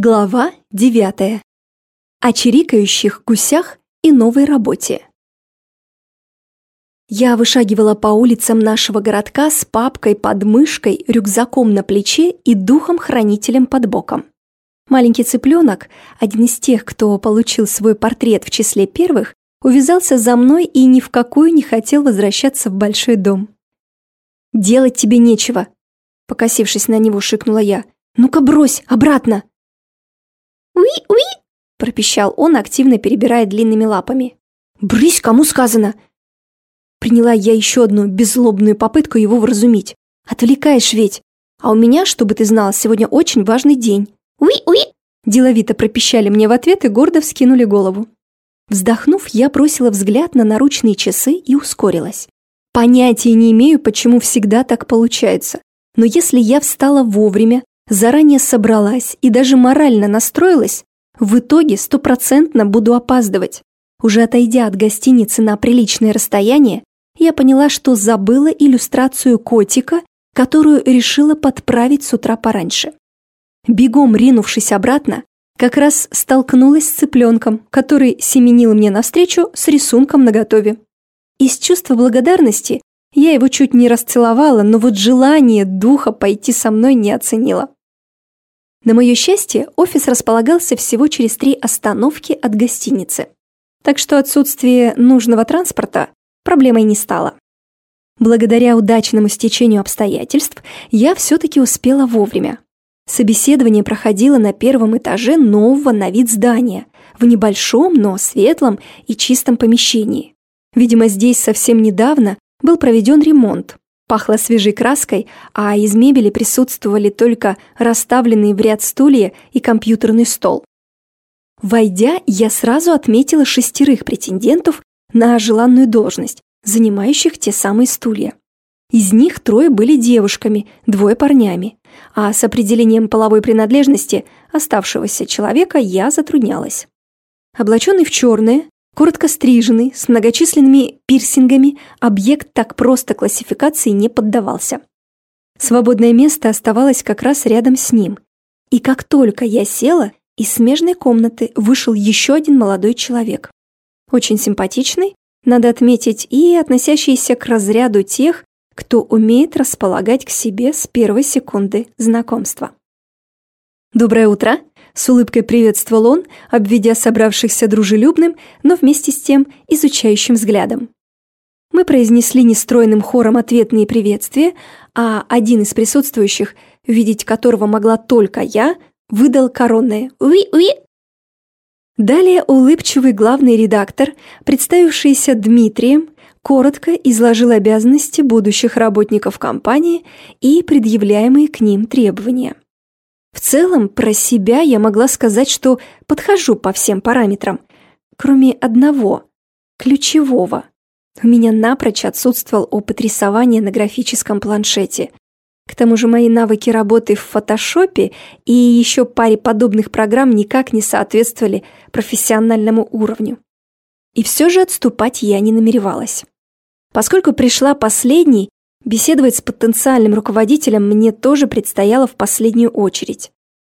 Глава 9. О чирикающих гусях и новой работе. Я вышагивала по улицам нашего городка с папкой под мышкой, рюкзаком на плече и духом-хранителем под боком. Маленький цыпленок, один из тех, кто получил свой портрет в числе первых, увязался за мной и ни в какую не хотел возвращаться в большой дом. «Делать тебе нечего», — покосившись на него, шикнула я. «Ну-ка брось, обратно!» «Уи-уи!» – пропищал он, активно перебирая длинными лапами. «Брысь, кому сказано!» Приняла я еще одну беззлобную попытку его вразумить. «Отвлекаешь ведь! А у меня, чтобы ты знала, сегодня очень важный день!» «Уи-уи!» Деловито пропищали мне в ответ и гордо вскинули голову. Вздохнув, я бросила взгляд на наручные часы и ускорилась. Понятия не имею, почему всегда так получается. Но если я встала вовремя, заранее собралась и даже морально настроилась, в итоге стопроцентно буду опаздывать. Уже отойдя от гостиницы на приличное расстояние, я поняла, что забыла иллюстрацию котика, которую решила подправить с утра пораньше. Бегом ринувшись обратно, как раз столкнулась с цыпленком, который семенил мне навстречу с рисунком наготове. Из чувства благодарности я его чуть не расцеловала, но вот желание духа пойти со мной не оценила. На мое счастье, офис располагался всего через три остановки от гостиницы. Так что отсутствие нужного транспорта проблемой не стало. Благодаря удачному стечению обстоятельств я все-таки успела вовремя. Собеседование проходило на первом этаже нового на вид здания, в небольшом, но светлом и чистом помещении. Видимо, здесь совсем недавно был проведен ремонт, Пахло свежей краской, а из мебели присутствовали только расставленные в ряд стулья и компьютерный стол. Войдя, я сразу отметила шестерых претендентов на желанную должность, занимающих те самые стулья. Из них трое были девушками, двое парнями, а с определением половой принадлежности оставшегося человека я затруднялась. Облаченный в черное, Коротко стриженный, с многочисленными пирсингами, объект так просто классификации не поддавался. Свободное место оставалось как раз рядом с ним. И как только я села, из смежной комнаты вышел еще один молодой человек. Очень симпатичный, надо отметить, и относящийся к разряду тех, кто умеет располагать к себе с первой секунды знакомства. «Доброе утро!» С улыбкой приветствовал он, обведя собравшихся дружелюбным, но вместе с тем изучающим взглядом. Мы произнесли нестройным хором ответные приветствия, а один из присутствующих, видеть которого могла только я, выдал коронное «Уи-уи!». Далее улыбчивый главный редактор, представившийся Дмитрием, коротко изложил обязанности будущих работников компании и предъявляемые к ним требования. В целом, про себя я могла сказать, что подхожу по всем параметрам, кроме одного, ключевого. У меня напрочь отсутствовал опыт рисования на графическом планшете. К тому же мои навыки работы в фотошопе и еще паре подобных программ никак не соответствовали профессиональному уровню. И все же отступать я не намеревалась. Поскольку пришла последней, Беседовать с потенциальным руководителем мне тоже предстояло в последнюю очередь.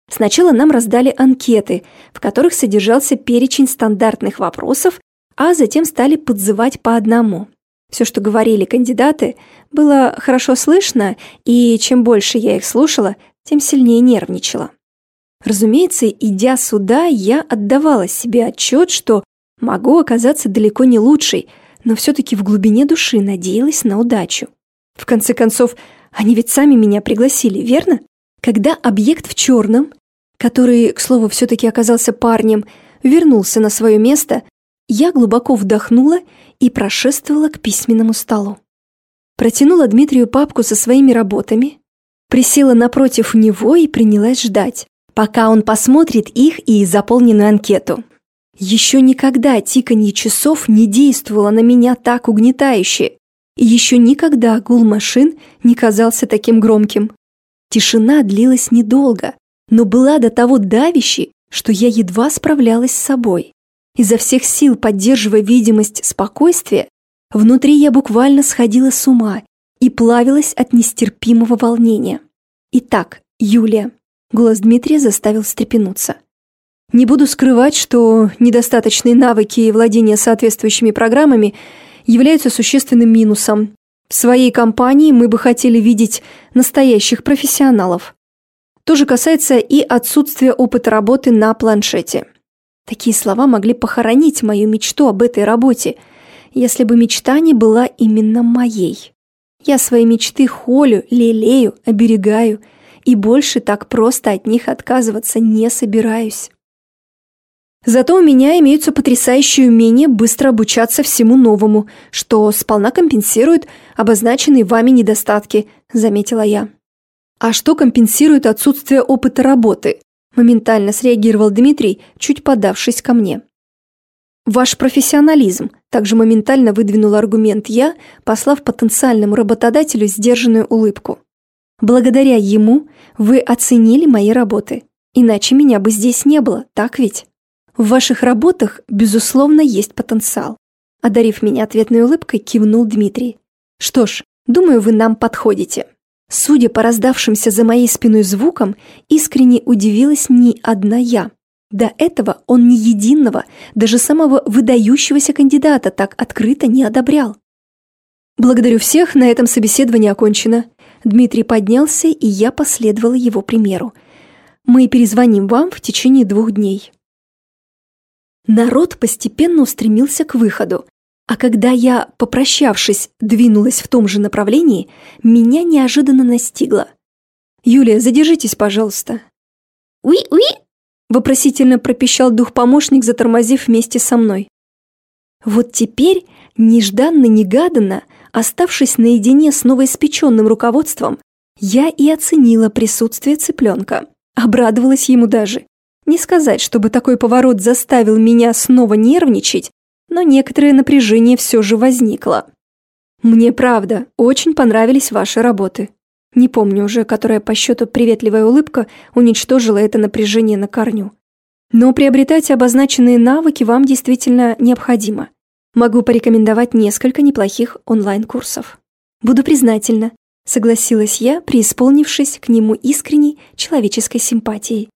Сначала нам раздали анкеты, в которых содержался перечень стандартных вопросов, а затем стали подзывать по одному. Все, что говорили кандидаты, было хорошо слышно, и чем больше я их слушала, тем сильнее нервничала. Разумеется, идя сюда, я отдавала себе отчет, что могу оказаться далеко не лучшей, но все-таки в глубине души надеялась на удачу. В конце концов, они ведь сами меня пригласили, верно? Когда объект в черном, который, к слову, все-таки оказался парнем, вернулся на свое место, я глубоко вдохнула и прошествовала к письменному столу. Протянула Дмитрию папку со своими работами, присела напротив него и принялась ждать, пока он посмотрит их и заполненную анкету. Еще никогда тиканье часов не действовало на меня так угнетающе, и еще никогда гул машин не казался таким громким. Тишина длилась недолго, но была до того давящей, что я едва справлялась с собой. Изо всех сил поддерживая видимость спокойствия, внутри я буквально сходила с ума и плавилась от нестерпимого волнения. Итак, Юлия. Голос Дмитрия заставил встрепенуться. Не буду скрывать, что недостаточные навыки и владение соответствующими программами являются существенным минусом. В своей компании мы бы хотели видеть настоящих профессионалов. То же касается и отсутствия опыта работы на планшете. Такие слова могли похоронить мою мечту об этой работе, если бы мечта не была именно моей. Я свои мечты холю, лелею, оберегаю, и больше так просто от них отказываться не собираюсь. Зато у меня имеются потрясающие умения быстро обучаться всему новому, что сполна компенсирует обозначенные вами недостатки, заметила я. А что компенсирует отсутствие опыта работы? Моментально среагировал Дмитрий, чуть подавшись ко мне. Ваш профессионализм, также моментально выдвинул аргумент я, послав потенциальному работодателю сдержанную улыбку. Благодаря ему вы оценили мои работы. Иначе меня бы здесь не было, так ведь? В ваших работах, безусловно, есть потенциал. Одарив меня ответной улыбкой, кивнул Дмитрий. Что ж, думаю, вы нам подходите. Судя по раздавшимся за моей спиной звукам, искренне удивилась не одна я. До этого он ни единого, даже самого выдающегося кандидата так открыто не одобрял. «Благодарю всех, на этом собеседование окончено». Дмитрий поднялся, и я последовала его примеру. «Мы перезвоним вам в течение двух дней». Народ постепенно устремился к выходу, а когда я, попрощавшись, двинулась в том же направлении, меня неожиданно настигло. «Юлия, задержитесь, пожалуйста». «Уи-уи!» Вопросительно пропищал дух-помощник, затормозив вместе со мной. Вот теперь, нежданно-негаданно, оставшись наедине с новоиспеченным руководством, я и оценила присутствие цыпленка. Обрадовалась ему даже. Не сказать, чтобы такой поворот заставил меня снова нервничать, но некоторое напряжение все же возникло. Мне правда очень понравились ваши работы. Не помню уже, которая по счету приветливая улыбка уничтожила это напряжение на корню. Но приобретать обозначенные навыки вам действительно необходимо. Могу порекомендовать несколько неплохих онлайн-курсов. Буду признательна, согласилась я, преисполнившись к нему искренней человеческой симпатией.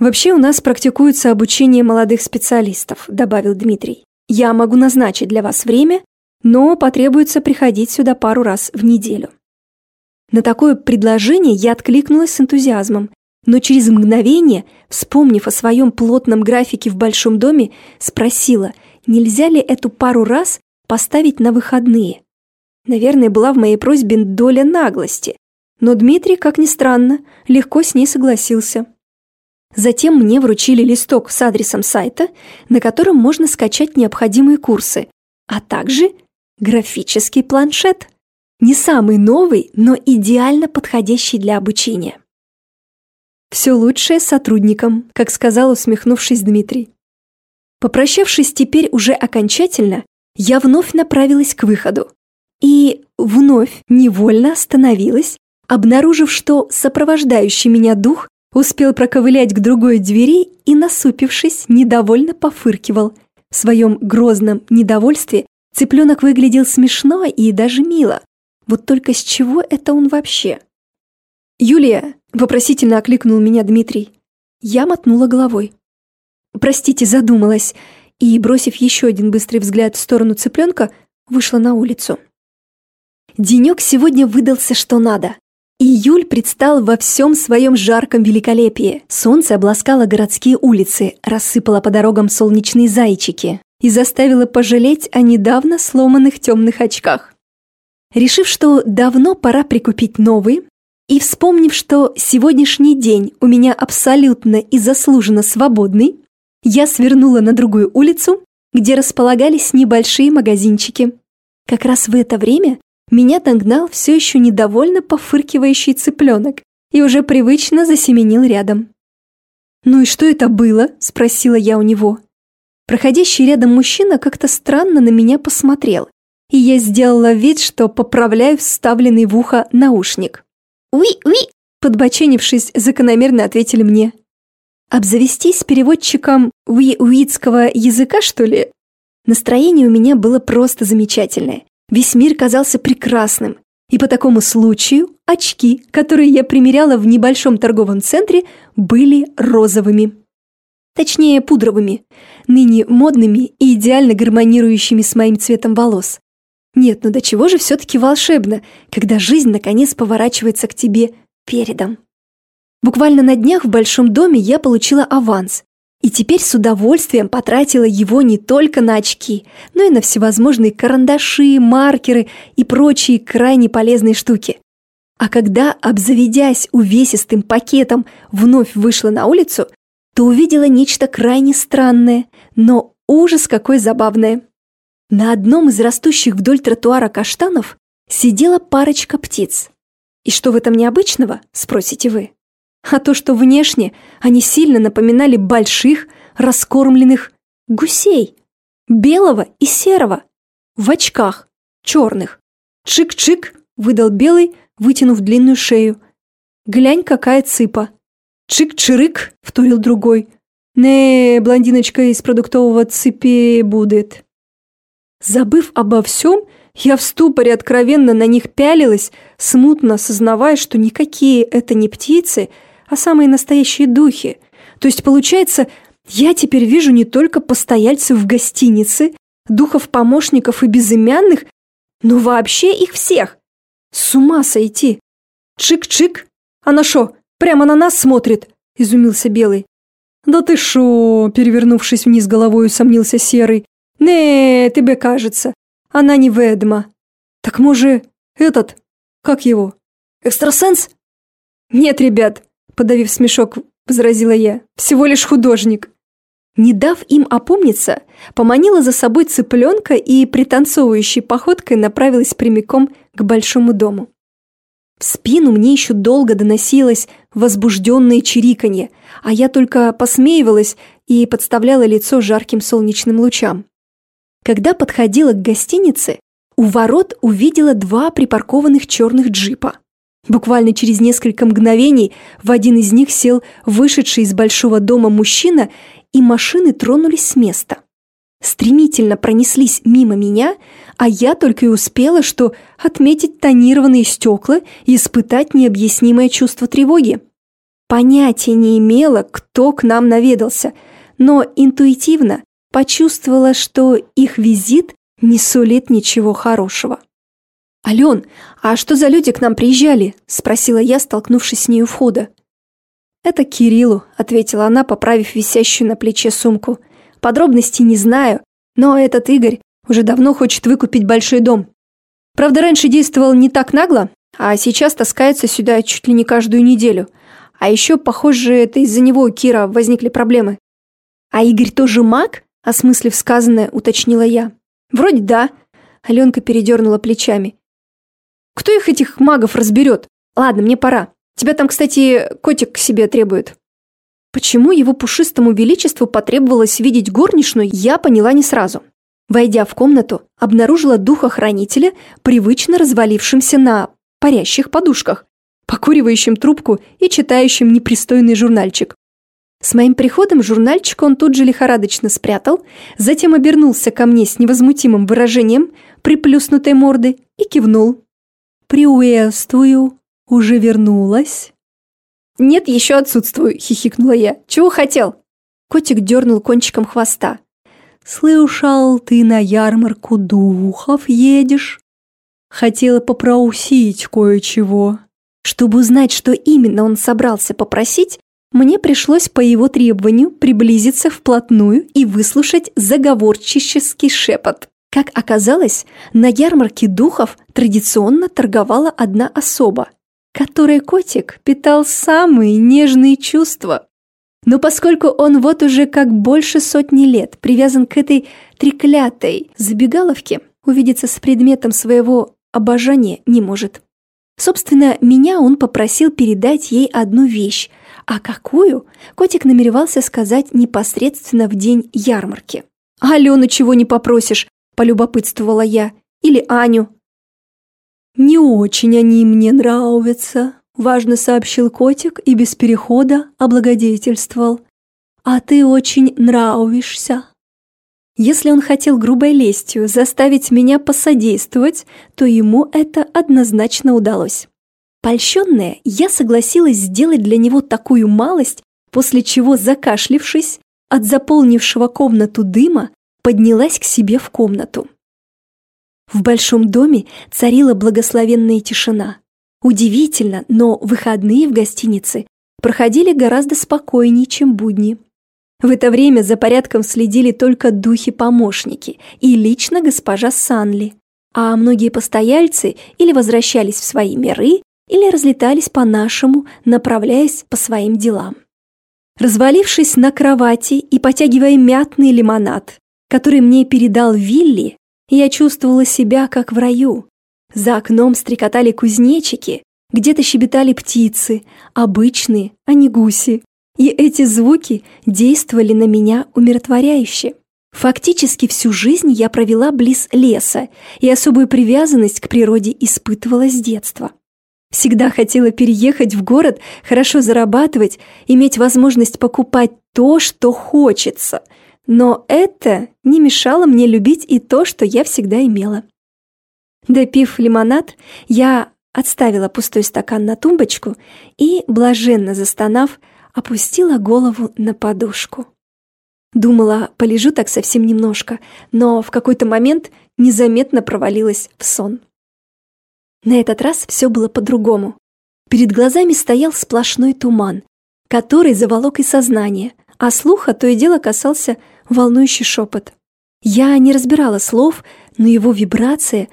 «Вообще у нас практикуется обучение молодых специалистов», добавил Дмитрий. «Я могу назначить для вас время, но потребуется приходить сюда пару раз в неделю». На такое предложение я откликнулась с энтузиазмом, но через мгновение, вспомнив о своем плотном графике в большом доме, спросила, нельзя ли эту пару раз поставить на выходные. Наверное, была в моей просьбе доля наглости, но Дмитрий, как ни странно, легко с ней согласился. Затем мне вручили листок с адресом сайта, на котором можно скачать необходимые курсы, а также графический планшет – не самый новый, но идеально подходящий для обучения. Все лучшее сотрудникам, как сказал усмехнувшись Дмитрий. Попрощавшись теперь уже окончательно, я вновь направилась к выходу. И вновь невольно остановилась, обнаружив, что сопровождающий меня дух успел проковылять к другой двери и, насупившись, недовольно пофыркивал. В своем грозном недовольстве цыпленок выглядел смешно и даже мило. Вот только с чего это он вообще? «Юлия!» – вопросительно окликнул меня Дмитрий. Я мотнула головой. «Простите, задумалась», и, бросив еще один быстрый взгляд в сторону цыпленка, вышла на улицу. Денек сегодня выдался что надо. Июль предстал во всем своем жарком великолепии. Солнце обласкало городские улицы, рассыпало по дорогам солнечные зайчики и заставило пожалеть о недавно сломанных темных очках. Решив, что давно пора прикупить новый, и вспомнив, что сегодняшний день у меня абсолютно и заслуженно свободный, я свернула на другую улицу, где располагались небольшие магазинчики. Как раз в это время меня догнал все еще недовольно пофыркивающий цыпленок и уже привычно засеменил рядом. «Ну и что это было?» – спросила я у него. Проходящий рядом мужчина как-то странно на меня посмотрел и я сделала вид, что поправляю вставленный в ухо наушник. «Уи-уи!» Подбоченившись, закономерно ответили мне. «Обзавестись переводчиком уи-уитского языка, что ли?» Настроение у меня было просто замечательное. Весь мир казался прекрасным. И по такому случаю очки, которые я примеряла в небольшом торговом центре, были розовыми. Точнее, пудровыми, ныне модными и идеально гармонирующими с моим цветом волос. Нет, ну до чего же все-таки волшебно, когда жизнь наконец поворачивается к тебе передом. Буквально на днях в большом доме я получила аванс, и теперь с удовольствием потратила его не только на очки, но и на всевозможные карандаши, маркеры и прочие крайне полезные штуки. А когда, обзаведясь увесистым пакетом, вновь вышла на улицу, то увидела нечто крайне странное, но ужас какой забавное. На одном из растущих вдоль тротуара каштанов сидела парочка птиц. И что в этом необычного, спросите вы? А то, что внешне они сильно напоминали больших, раскормленных гусей, белого и серого, в очках, черных. «Чик-чик!» – выдал белый, вытянув длинную шею. «Глянь, какая цыпа!» «Чик-чирык!» – вторил другой. «Не, блондиночка из продуктового цепи будет!» Забыв обо всем, я в ступоре откровенно на них пялилась, смутно осознавая, что никакие это не птицы – а самые настоящие духи. То есть, получается, я теперь вижу не только постояльцев в гостинице, духов-помощников и безымянных, но вообще их всех. С ума сойти. Чик-чик. Она шо, прямо на нас смотрит? Изумился Белый. Да ты шо, перевернувшись вниз головой, усомнился Серый. Не, тебе кажется. Она не ведьма. Так может, этот, как его, экстрасенс? Нет, ребят, подавив смешок, возразила я. «Всего лишь художник». Не дав им опомниться, поманила за собой цыпленка и пританцовывающей походкой направилась прямиком к большому дому. В спину мне еще долго доносилось возбужденное чириканье, а я только посмеивалась и подставляла лицо жарким солнечным лучам. Когда подходила к гостинице, у ворот увидела два припаркованных черных джипа. Буквально через несколько мгновений в один из них сел вышедший из большого дома мужчина, и машины тронулись с места. Стремительно пронеслись мимо меня, а я только и успела, что отметить тонированные стекла и испытать необъяснимое чувство тревоги. Понятия не имела, кто к нам наведался, но интуитивно почувствовала, что их визит не сулит ничего хорошего. «Ален, а что за люди к нам приезжали?» – спросила я, столкнувшись с ней у входа. «Это Кириллу», – ответила она, поправив висящую на плече сумку. «Подробностей не знаю, но этот Игорь уже давно хочет выкупить большой дом. Правда, раньше действовал не так нагло, а сейчас таскается сюда чуть ли не каждую неделю. А еще, похоже, это из-за него у Кира возникли проблемы». «А Игорь тоже маг?» – осмыслив сказанное, уточнила я. «Вроде да», – Аленка передернула плечами. Кто их, этих магов, разберет? Ладно, мне пора. Тебя там, кстати, котик к себе требует». Почему его пушистому величеству потребовалось видеть горничную, я поняла не сразу. Войдя в комнату, обнаружила духа-хранителя, привычно развалившимся на парящих подушках, покуривающим трубку и читающим непристойный журнальчик. С моим приходом журнальчик он тут же лихорадочно спрятал, затем обернулся ко мне с невозмутимым выражением приплюснутой морды и кивнул. «Приветствую! Уже вернулась?» «Нет, еще отсутствую», – хихикнула я. «Чего хотел?» Котик дернул кончиком хвоста. «Слышал, ты на ярмарку духов едешь?» Хотела попроусить кое-чего. Чтобы узнать, что именно он собрался попросить, мне пришлось по его требованию приблизиться вплотную и выслушать заговорчический шепот. Как оказалось, на ярмарке духов традиционно торговала одна особа, которой котик питал самые нежные чувства. Но поскольку он вот уже как больше сотни лет привязан к этой треклятой забегаловке, увидеться с предметом своего обожания не может. Собственно, меня он попросил передать ей одну вещь, а какую котик намеревался сказать непосредственно в день ярмарки. «Алену чего не попросишь, полюбопытствовала я. Или Аню. «Не очень они мне нравятся», – важно сообщил котик и без перехода облагодетельствовал. «А ты очень нравишься». Если он хотел грубой лестью заставить меня посодействовать, то ему это однозначно удалось. Польщенная, я согласилась сделать для него такую малость, после чего, закашлившись, от заполнившего комнату дыма, поднялась к себе в комнату. В большом доме царила благословенная тишина. Удивительно, но выходные в гостинице проходили гораздо спокойнее, чем будни. В это время за порядком следили только духи-помощники и лично госпожа Санли, а многие постояльцы или возвращались в свои миры, или разлетались по-нашему, направляясь по своим делам. Развалившись на кровати и потягивая мятный лимонад, который мне передал Вилли, я чувствовала себя как в раю. За окном стрекотали кузнечики, где-то щебетали птицы, обычные, а не гуси. И эти звуки действовали на меня умиротворяюще. Фактически всю жизнь я провела близ леса и особую привязанность к природе испытывала с детства. Всегда хотела переехать в город, хорошо зарабатывать, иметь возможность покупать то, что хочется. Но это не мешало мне любить и то, что я всегда имела. Допив лимонад, я отставила пустой стакан на тумбочку и, блаженно застонав, опустила голову на подушку. Думала, полежу так совсем немножко, но в какой-то момент незаметно провалилась в сон. На этот раз все было по-другому. Перед глазами стоял сплошной туман, который заволок и сознание, а слуха то и дело касался волнующий шепот. Я не разбирала слов, но его вибрация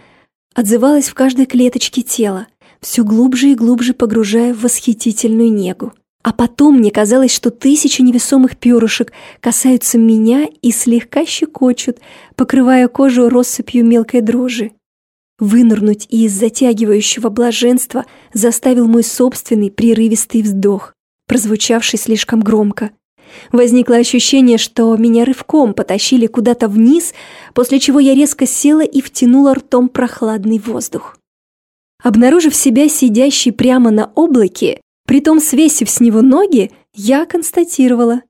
отзывалась в каждой клеточке тела, все глубже и глубже погружая в восхитительную негу. А потом мне казалось, что тысячи невесомых перышек касаются меня и слегка щекочут, покрывая кожу россыпью мелкой дрожи. Вынырнуть из затягивающего блаженства заставил мой собственный прерывистый вздох, прозвучавший слишком громко. Возникло ощущение, что меня рывком потащили куда-то вниз, после чего я резко села и втянула ртом прохладный воздух. Обнаружив себя сидящей прямо на облаке, притом свесив с него ноги, я констатировала.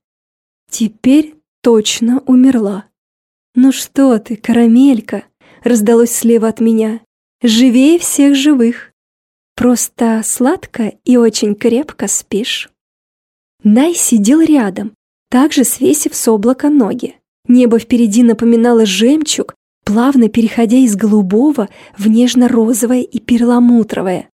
Теперь точно умерла. «Ну что ты, карамелька!» раздалось слева от меня. «Живее всех живых. Просто сладко и очень крепко спишь». Най сидел рядом, также свесив с облака ноги. Небо впереди напоминало жемчуг, плавно переходя из голубого в нежно-розовое и перламутровое.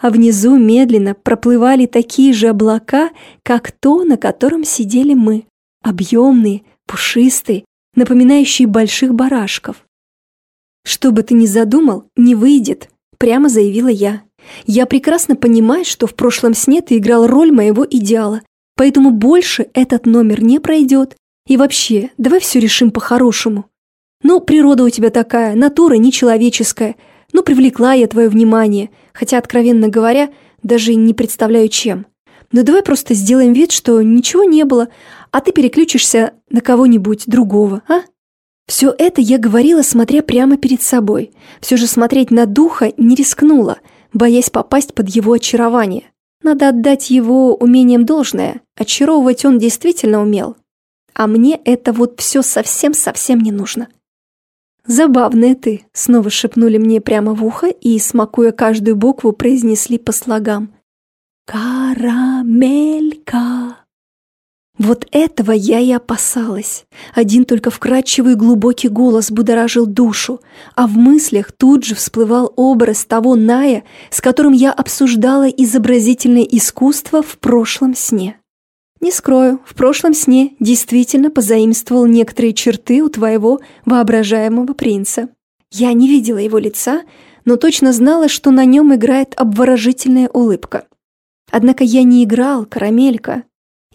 А внизу медленно проплывали такие же облака, как то, на котором сидели мы. Объемные, пушистые, напоминающие больших барашков. «Что бы ты ни задумал, не выйдет», — прямо заявила я. «Я прекрасно понимаю, что в прошлом сне ты играл роль моего идеала, поэтому больше этот номер не пройдет. И вообще, давай все решим по-хорошему. Ну, природа у тебя такая, натура нечеловеческая. Ну, привлекла я твое внимание, хотя, откровенно говоря, даже не представляю чем. Но давай просто сделаем вид, что ничего не было, а ты переключишься на кого-нибудь другого, а?» Все это я говорила, смотря прямо перед собой. Все же смотреть на духа не рискнула, боясь попасть под его очарование. Надо отдать его умением должное. Очаровывать он действительно умел. А мне это вот все совсем-совсем не нужно. «Забавная ты», — снова шепнули мне прямо в ухо и, смакуя каждую букву, произнесли по слогам. «Карамелька». Вот этого я и опасалась. Один только вкрадчивый глубокий голос будоражил душу, а в мыслях тут же всплывал образ того Ная, с которым я обсуждала изобразительное искусство в прошлом сне. Не скрою, в прошлом сне действительно позаимствовал некоторые черты у твоего воображаемого принца. Я не видела его лица, но точно знала, что на нем играет обворожительная улыбка. Однако я не играл, карамелька,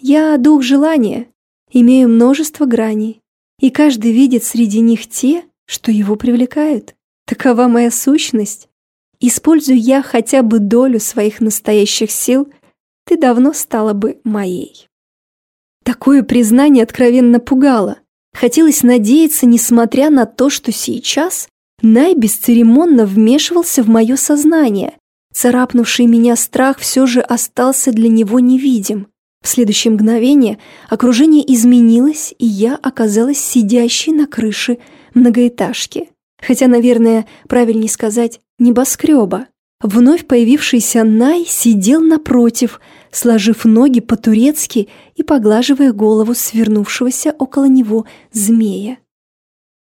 я дух желания, имею множество граней, и каждый видит среди них те, что его привлекают. Такова моя сущность. Используя я хотя бы долю своих настоящих сил, ты давно стала бы моей. Такое признание откровенно пугало. Хотелось надеяться, несмотря на то, что сейчас Най бесцеремонно вмешивался в мое сознание. Царапнувший меня страх все же остался для него невидим. В следующее мгновение окружение изменилось, и я оказалась сидящей на крыше многоэтажки. Хотя, наверное, правильнее сказать небоскреба. Вновь появившийся Най сидел напротив, сложив ноги по-турецки и поглаживая голову свернувшегося около него змея.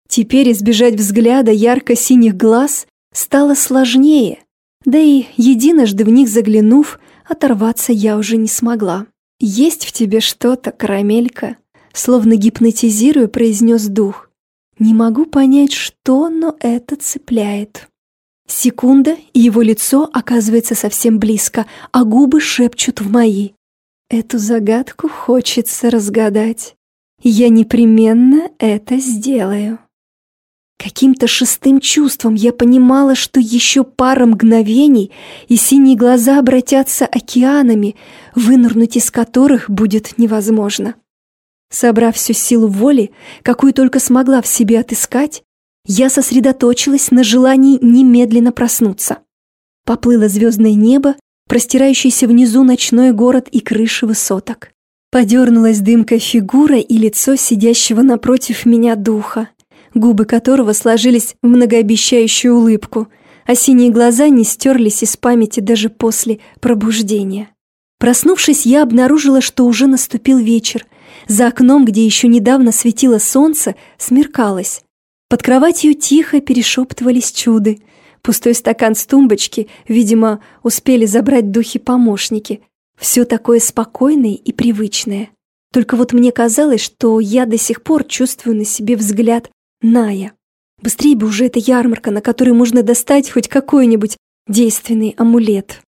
Теперь избежать взгляда ярко-синих глаз стало сложнее, да и единожды в них заглянув, оторваться я уже не смогла. «Есть в тебе что-то, карамелька», словно гипнотизируя, произнес дух. «Не могу понять, что, но это цепляет». Секунда, и его лицо оказывается совсем близко, а губы шепчут в мои. Эту загадку хочется разгадать. Я непременно это сделаю. Каким-то шестым чувством я понимала, что еще пара мгновений, и синие глаза обратятся океанами, вынырнуть из которых будет невозможно. Собрав всю силу воли, какую только смогла в себе отыскать, я сосредоточилась на желании немедленно проснуться. Поплыло звездное небо, простирающийся внизу ночной город и крыши высоток. Подернулась дымка фигура и лицо сидящего напротив меня духа, губы которого сложились в многообещающую улыбку, а синие глаза не стерлись из памяти даже после пробуждения. Проснувшись, я обнаружила, что уже наступил вечер. За окном, где еще недавно светило солнце, смеркалось. Под кроватью тихо перешептывались чуды. Пустой стакан с тумбочки, видимо, успели забрать духи-помощники. Все такое спокойное и привычное. Только вот мне казалось, что я до сих пор чувствую на себе взгляд Ная. Быстрее бы уже эта ярмарка, на которой можно достать хоть какой-нибудь действенный амулет.